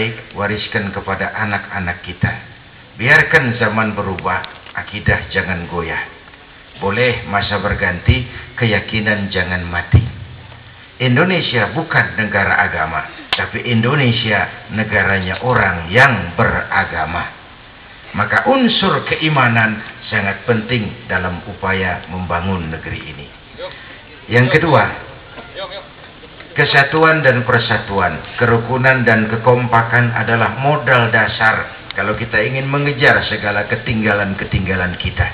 baik wariskan kepada anak-anak kita. Biarkan zaman berubah, akidah jangan goyah. Boleh masa berganti, keyakinan jangan mati. Indonesia bukan negara agama, tapi Indonesia negaranya orang yang beragama. Maka unsur keimanan sangat penting dalam upaya membangun negeri ini. Yang kedua, kesatuan dan persatuan, kerukunan dan kekompakan adalah modal dasar kalau kita ingin mengejar segala ketinggalan-ketinggalan kita.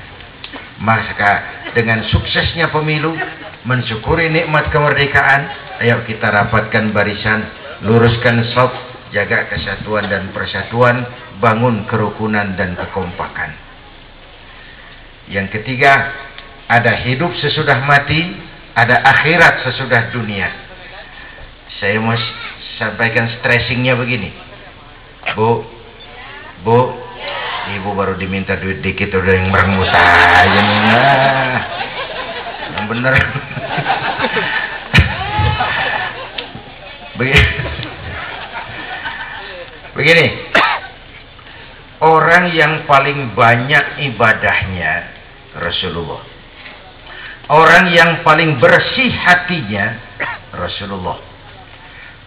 Maka dengan suksesnya pemilu, mensyukuri nikmat kemerdekaan, ayo kita rapatkan barisan, luruskan sop, jaga kesatuan dan persatuan, bangun kerukunan dan kekompakan. Yang ketiga, ada hidup sesudah mati, ada akhirat sesudah dunia. Saya mau sampaikan stressingnya begini. Bu, Bu, Ibu baru diminta duit dikit udah yang merengut aja nih. Nah yang benar begini begini orang yang paling banyak ibadahnya Rasulullah orang yang paling bersih hatinya Rasulullah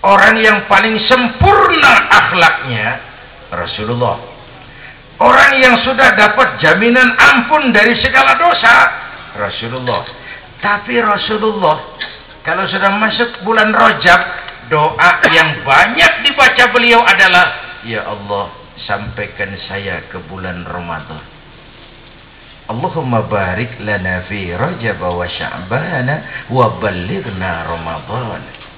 orang yang paling sempurna akhlaknya Rasulullah orang yang sudah dapat jaminan ampun dari segala dosa Rasulullah tapi Rasulullah kalau sudah masuk bulan Rajab, doa yang banyak dibaca beliau adalah Ya Allah, sampaikan saya ke bulan Ramadan. Allahumma barik lana fi Rajab wa Sya'ban wa ballighna Ramadan.